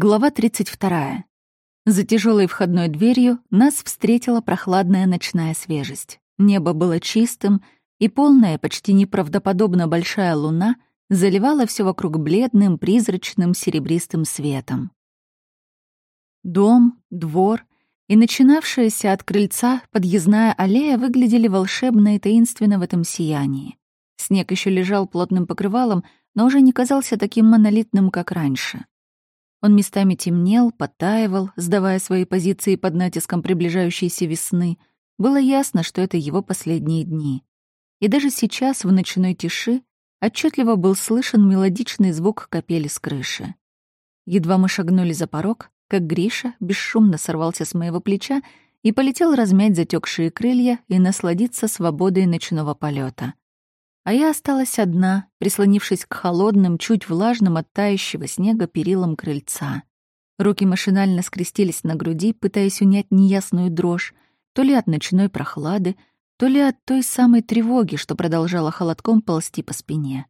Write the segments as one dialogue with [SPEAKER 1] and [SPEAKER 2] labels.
[SPEAKER 1] Глава 32. За тяжелой входной дверью нас встретила прохладная ночная свежесть. Небо было чистым, и полная, почти неправдоподобно большая луна заливала все вокруг бледным, призрачным, серебристым светом. Дом, двор и начинавшаяся от крыльца подъездная аллея выглядели волшебно и таинственно в этом сиянии. Снег еще лежал плотным покрывалом, но уже не казался таким монолитным, как раньше. Он местами темнел, подтаивал, сдавая свои позиции под натиском приближающейся весны. Было ясно, что это его последние дни. И даже сейчас, в ночной тиши, отчетливо был слышен мелодичный звук капели с крыши. Едва мы шагнули за порог, как Гриша бесшумно сорвался с моего плеча и полетел размять затекшие крылья и насладиться свободой ночного полета а я осталась одна, прислонившись к холодным, чуть влажным от тающего снега перилам крыльца. Руки машинально скрестились на груди, пытаясь унять неясную дрожь, то ли от ночной прохлады, то ли от той самой тревоги, что продолжала холодком ползти по спине.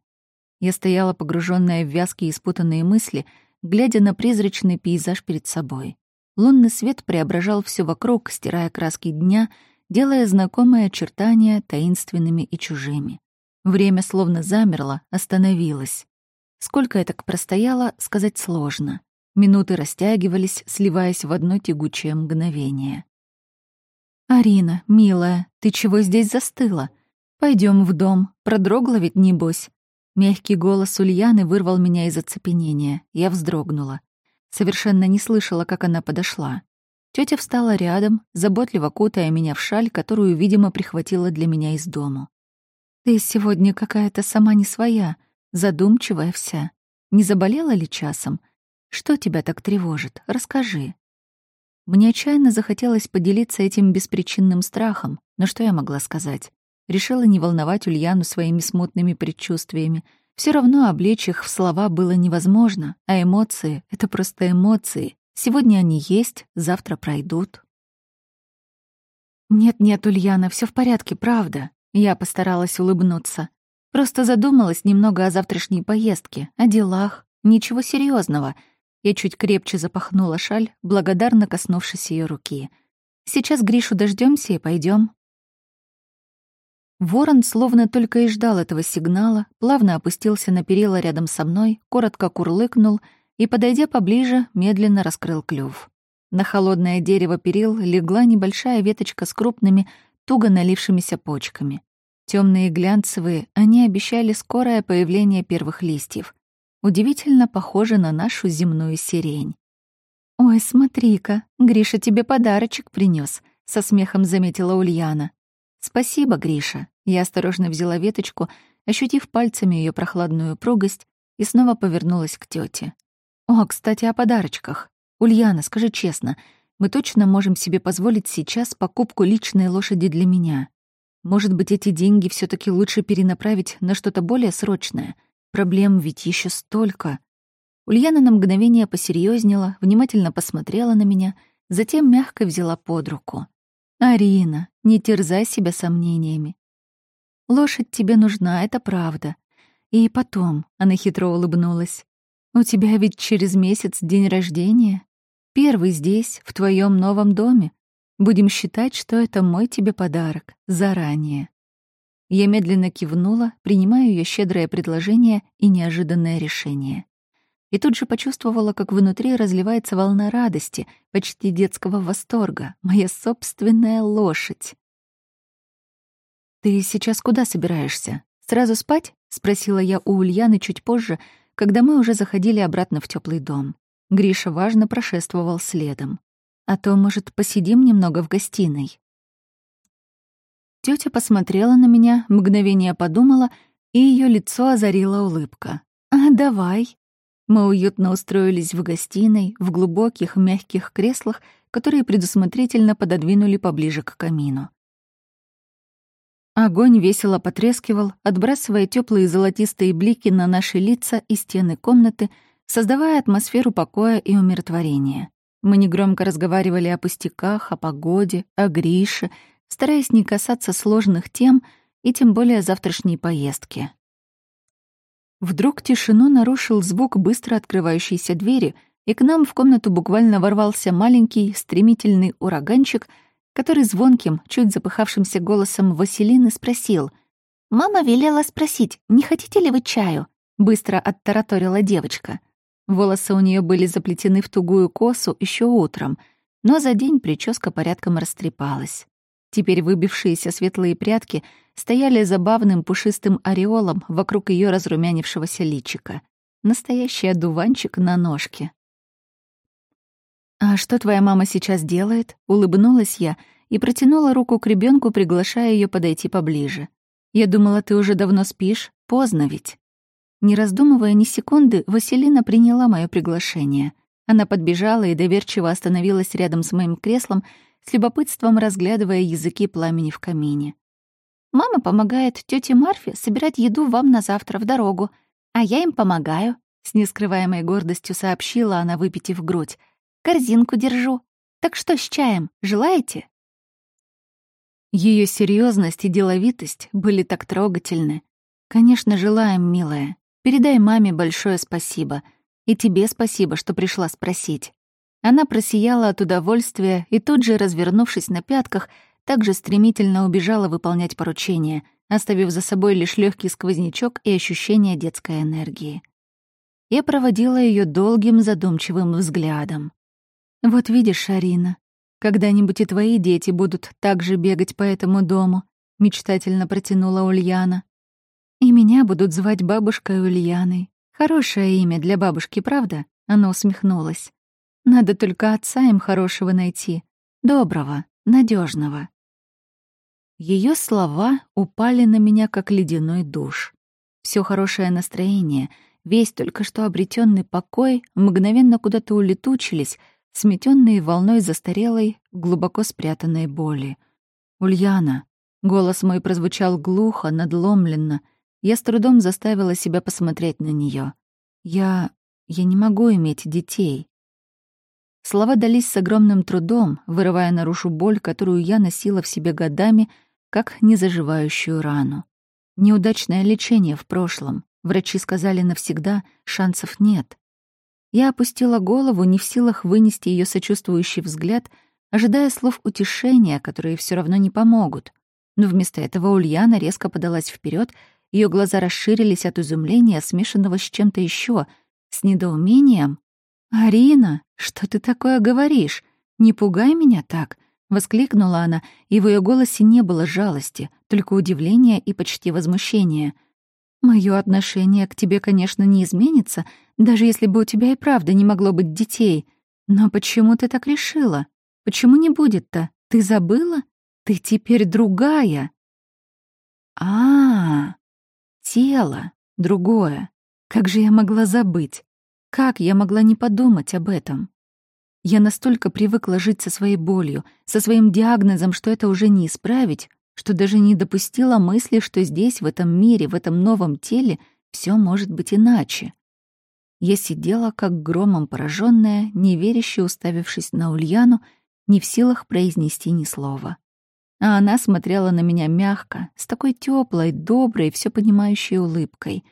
[SPEAKER 1] Я стояла, погруженная в вязкие и спутанные мысли, глядя на призрачный пейзаж перед собой. Лунный свет преображал все вокруг, стирая краски дня, делая знакомые очертания таинственными и чужими. Время словно замерло, остановилось. Сколько я так простояла, сказать сложно. Минуты растягивались, сливаясь в одно тягучее мгновение. «Арина, милая, ты чего здесь застыла? Пойдем в дом, продрогла ведь небось». Мягкий голос Ульяны вырвал меня из оцепенения. Я вздрогнула. Совершенно не слышала, как она подошла. Тётя встала рядом, заботливо кутая меня в шаль, которую, видимо, прихватила для меня из дому. Ты сегодня какая-то сама не своя, задумчивая вся. Не заболела ли часом? Что тебя так тревожит? Расскажи. Мне отчаянно захотелось поделиться этим беспричинным страхом, но что я могла сказать? Решила не волновать Ульяну своими смутными предчувствиями. Все равно облечь их в слова было невозможно, а эмоции — это просто эмоции. Сегодня они есть, завтра пройдут. «Нет-нет, Ульяна, все в порядке, правда. Я постаралась улыбнуться. Просто задумалась немного о завтрашней поездке, о делах. Ничего серьезного. Я чуть крепче запахнула шаль, благодарно коснувшись ее руки. Сейчас Гришу дождемся и пойдем. Ворон словно только и ждал этого сигнала, плавно опустился на перила рядом со мной, коротко курлыкнул и, подойдя поближе, медленно раскрыл клюв. На холодное дерево перил легла небольшая веточка с крупными, туго налившимися почками. Темные глянцевые, они обещали скорое появление первых листьев. Удивительно похоже на нашу земную сирень. «Ой, смотри-ка, Гриша тебе подарочек принес, со смехом заметила Ульяна. «Спасибо, Гриша». Я осторожно взяла веточку, ощутив пальцами ее прохладную упругость, и снова повернулась к тете. «О, кстати, о подарочках. Ульяна, скажи честно, мы точно можем себе позволить сейчас покупку личной лошади для меня. Может быть, эти деньги все таки лучше перенаправить на что-то более срочное? Проблем ведь еще столько. Ульяна на мгновение посерьезнела, внимательно посмотрела на меня, затем мягко взяла под руку. «Арина, не терзай себя сомнениями. Лошадь тебе нужна, это правда. И потом, — она хитро улыбнулась, — у тебя ведь через месяц день рождения. Первый здесь, в твоем новом доме. Будем считать, что это мой тебе подарок. Заранее». Я медленно кивнула, принимая ее щедрое предложение и неожиданное решение. И тут же почувствовала, как внутри разливается волна радости, почти детского восторга. Моя собственная лошадь. «Ты сейчас куда собираешься? Сразу спать?» — спросила я у Ульяны чуть позже, когда мы уже заходили обратно в теплый дом. Гриша важно прошествовал следом. «А то, может, посидим немного в гостиной?» Тётя посмотрела на меня, мгновение подумала, и её лицо озарила улыбка. «А, давай». Мы уютно устроились в гостиной, в глубоких, мягких креслах, которые предусмотрительно пододвинули поближе к камину. Огонь весело потрескивал, отбрасывая теплые золотистые блики на наши лица и стены комнаты — создавая атмосферу покоя и умиротворения. Мы негромко разговаривали о пустяках, о погоде, о Грише, стараясь не касаться сложных тем и тем более завтрашней поездки. Вдруг тишину нарушил звук быстро открывающейся двери, и к нам в комнату буквально ворвался маленький, стремительный ураганчик, который звонким, чуть запыхавшимся голосом Василины спросил. «Мама велела спросить, не хотите ли вы чаю?» Быстро оттараторила девочка. Волосы у нее были заплетены в тугую косу еще утром, но за день прическа порядком растрепалась. Теперь выбившиеся светлые прядки стояли забавным пушистым ореолом вокруг ее разрумянившегося личика. Настоящий одуванчик на ножке. «А что твоя мама сейчас делает?» — улыбнулась я и протянула руку к ребенку, приглашая ее подойти поближе. «Я думала, ты уже давно спишь. Поздно ведь». Не раздумывая ни секунды, Василина приняла мое приглашение. Она подбежала и доверчиво остановилась рядом с моим креслом, с любопытством разглядывая языки пламени в камине. «Мама помогает тете Марфе собирать еду вам на завтра в дорогу, а я им помогаю», — с нескрываемой гордостью сообщила она, выпитив грудь. «Корзинку держу. Так что с чаем, желаете?» Ее серьезность и деловитость были так трогательны. «Конечно, желаем, милая. Передай маме большое спасибо. И тебе спасибо, что пришла спросить». Она просияла от удовольствия и тут же, развернувшись на пятках, также стремительно убежала выполнять поручение, оставив за собой лишь легкий сквознячок и ощущение детской энергии. Я проводила ее долгим задумчивым взглядом. «Вот видишь, Арина, когда-нибудь и твои дети будут так же бегать по этому дому», — мечтательно протянула Ульяна. Меня будут звать бабушкой Ульяной. Хорошее имя для бабушки, правда? Она усмехнулась. Надо только отца им хорошего найти. Доброго, надежного. Ее слова упали на меня, как ледяной душ. Все хорошее настроение, весь только что обретенный покой мгновенно куда-то улетучились, сметенные волной застарелой, глубоко спрятанной боли. «Ульяна!» — голос мой прозвучал глухо, надломленно — я с трудом заставила себя посмотреть на нее. Я... я не могу иметь детей. Слова дались с огромным трудом, вырывая наружу боль, которую я носила в себе годами, как незаживающую рану. Неудачное лечение в прошлом. Врачи сказали навсегда, шансов нет. Я опустила голову, не в силах вынести ее сочувствующий взгляд, ожидая слов утешения, которые все равно не помогут. Но вместо этого Ульяна резко подалась вперед ее глаза расширились от изумления, смешанного с чем-то еще, с недоумением. «Арина, что ты такое говоришь? Не пугай меня так!» — воскликнула она, и в ее голосе не было жалости, только удивления и почти возмущения. «Моё отношение к тебе, конечно, не изменится, даже если бы у тебя и правда не могло быть детей. Но почему ты так решила? Почему не будет-то? Ты забыла? Ты теперь другая!» «А-а-а!» Тело другое. Как же я могла забыть? Как я могла не подумать об этом? Я настолько привыкла жить со своей болью, со своим диагнозом, что это уже не исправить, что даже не допустила мысли, что здесь, в этом мире, в этом новом теле, все может быть иначе. Я сидела, как громом пораженная, неверяще уставившись на Ульяну, не в силах произнести ни слова. А она смотрела на меня мягко, с такой теплой, доброй, все понимающей улыбкой.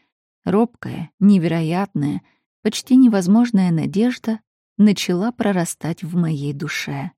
[SPEAKER 1] Робкая, невероятная, почти невозможная надежда начала прорастать в моей душе.